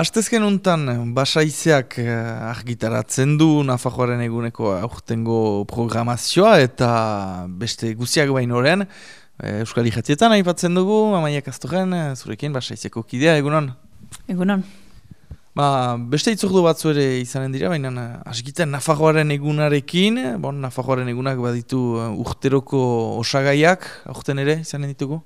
Astezken untan, basaizeak eh, argitaratzen du Nafajoaren eguneko aurtengo programazioa eta beste guziak baino horren. Eh, Euskal Ijatietan aipatzen dugu, amaiak aztoren, eh, zurekin basaizeako kidea, egunon? Egunon. Ba, beste itzordu batzu ere izanen dira, baina asgiten Nafajoaren egunarekin, bon, Nafajoaren egunak baditu urteroko osagaiak, aurten ere izanen ditugu?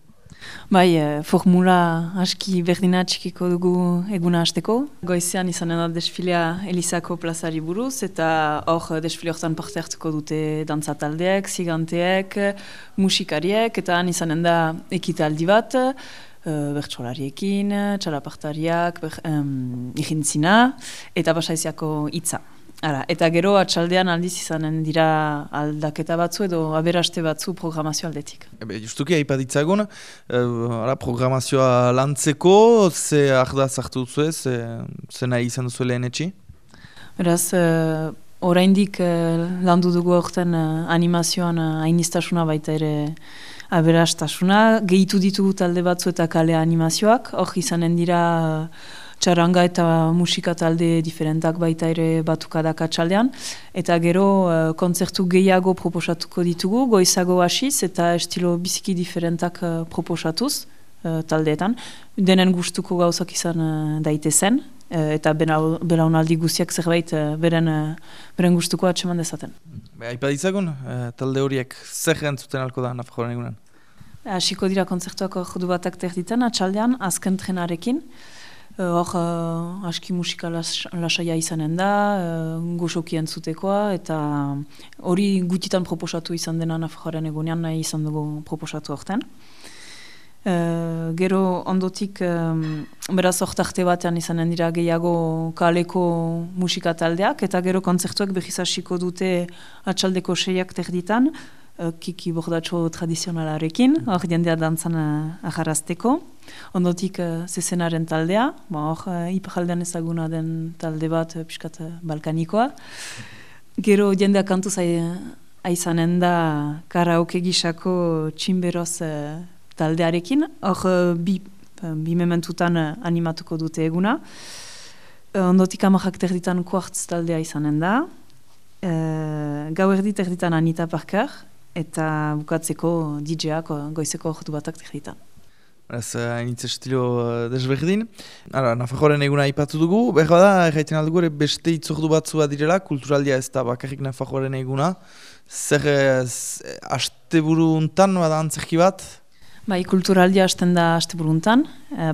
Bai, e, formula aski berdina txikiko dugu eguna hasteko. Goizean izanen da desfilea Elizako plazari buruz, eta hor desfile horretan parte hartuko dute dantzataldeek, ziganteek, musikariek, eta izanen da ekitaldi bat, e, bertsolariekin, txalapartariak, ber, um, eta basaiziako hitza. Ara, eta gero atxaldean aldiz izanen dira aldaketa batzu edo aberaste batzu programazio aldetik. Ebe, justuki haipaditzagun, e, programazioa lantzeko, ze arda zartu duzu ez, ze, nahi izan duzu lehen etxi? Beraz, e, oraindik e, landu dugu orten e, animazioan hainiztasuna baita ere aberastasuna, gehitu ditugu talde batzu eta kale animazioak, hor izanen dira txaranga eta musika talde diferentak baita ere batukadak atxaldean. Eta gero uh, kontzertu gehiago proposatuko ditugu, goizago hasiz eta estilo biziki diferentak uh, proposatuz uh, taldeetan. Denen gustuko gauzak izan uh, daite zen, eta belaunaldi guztiak zerbait beren, beren gustuko atseman dezaten. Aipa dizagun, talde horiek zer entzuten alko da nafajoren egunen? Hasiko dira kontzertuak judu batak terditan, atxaldean, azken trenarekin. Eh, hor, uh, aski musika las, lasaia izanen da, uh, goxoki entzutekoa, eta hori gutitan proposatu izan dena nafajaren egunean nahi izan dugu proposatu horten. Uh, gero ondotik, um, beraz hortarte batean izanen dira gehiago kaleko musika taldeak, eta gero kontzertuak behizasiko dute atxaldeko seiak terditan, kiki bordatxo tradizionalarekin, hor jendea dantzan uh, aharazteko. Ondotik uh, zezenaren taldea, ba, hor uh, ipajaldean ezaguna den talde bat uh, piskat uh, balkanikoa. Gero jendea kantu zai aizanen da karaoke gisako txinberoz uh, taldearekin. Hor uh, bi, bi mementutan uh, animatuko dute eguna. Uh, ondotik amajak terditan kuartz taldea izanen da. Uh, gau erdi terditan Anita Parker eta bukatzeko DJ-ak goizeko jotu batak tegitan. Ez, eh, hainitze estilo uh, desberdin. Ara, Nafajoren eguna ipatu dugu. Berra da, erraiten aldugu ere beste itzordu batzu direla, kulturaldia ez da bakarrik Nafajoren eguna. Zer, haste buru untan, bada antzerki bat? Bai, kulturaldia hasten da haste buru untan,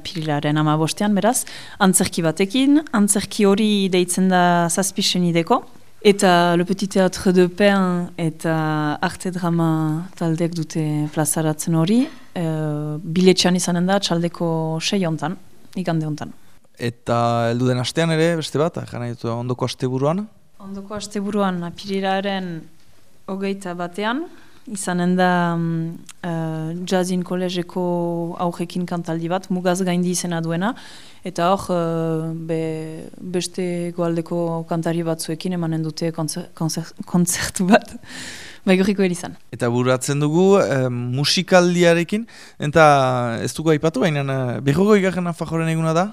pirilaren ama bostean, beraz. Antzerki batekin, antzerki hori deitzen da zazpisen ideko. Eta Le Petit Théâtre de Pen eta Arte Drama taldeak dute plazaratzen hori, e, biletxean izanen da txaldeko sei hontan, ikande hontan. Eta heldu den astean ere, beste bat, jana ditu ondoko asteburuan? Ondoko asteburuan, apiriraren hogeita batean, izanen da um, uh, jazzin kolegeko aurrekin kantaldi bat, mugaz gaindi izena duena, eta hor uh, be, beste goaldeko kantari batzuekin emanen dute konzertu bat. Bai gorriko erizan. Eta buratzen dugu eh, musikaldiarekin, eta ez dugu aipatu, baina eh, berrogo igarren nafajoren eguna da,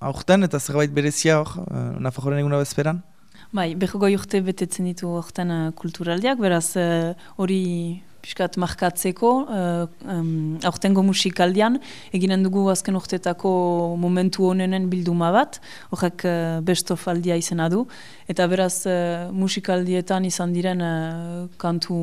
aurten, eta zerbait berezia hor, eh, nafajoren eguna bezperan? Bai, behogoi urte betetzen ditu orten uh, kulturaldiak, beraz uh, hori uh, piskat markatzeko uh, um, musikaldian, eginen dugu azken urtetako momentu honenen bilduma bat, horrek uh, bestof izena du, eta beraz uh, musikaldietan izan diren uh, kantu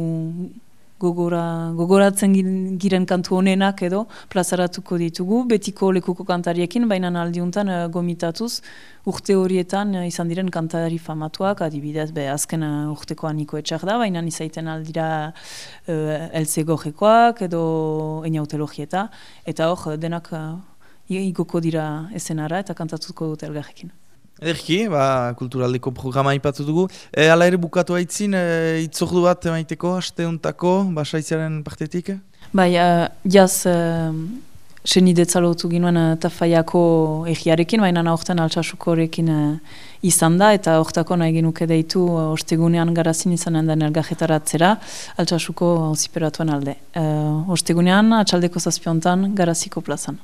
gogora, gogoratzen giren kantu honenak edo plazaratuko ditugu, betiko lekuko kantariekin, baina aldiuntan uh, gomitatuz urte horietan uh, izan diren kantari famatuak, adibidez, be, azken uh, urteko aniko etxak da, baina izaiten aldira uh, elze gojekoak edo eniautelogieta, eta hor denak uh, igoko dira esenara eta kantatuko dute elgarrekin. Ederki, ba, kulturaldeko programa ipatu dugu. E, ala ere bukatu haitzin, e, itzordu bat emaiteko, hasteuntako, basaitzaren partetik? Bai, uh, jaz, uh, seni detzalotu ginoen uh, tafaiako egiarekin, baina aurten altsasuko horrekin uh, izan da, eta hortako nahi genuke deitu uh, ostegunean garazin izanen den elgajetaratzera, altsasuko ziperatuen alde. Uh, ostegunean, atxaldeko zazpiontan, garaziko plazan.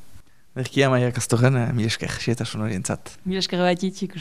Erkia maia kastoren, mi esker, sietasun horientzat. Mi esker bat itxik,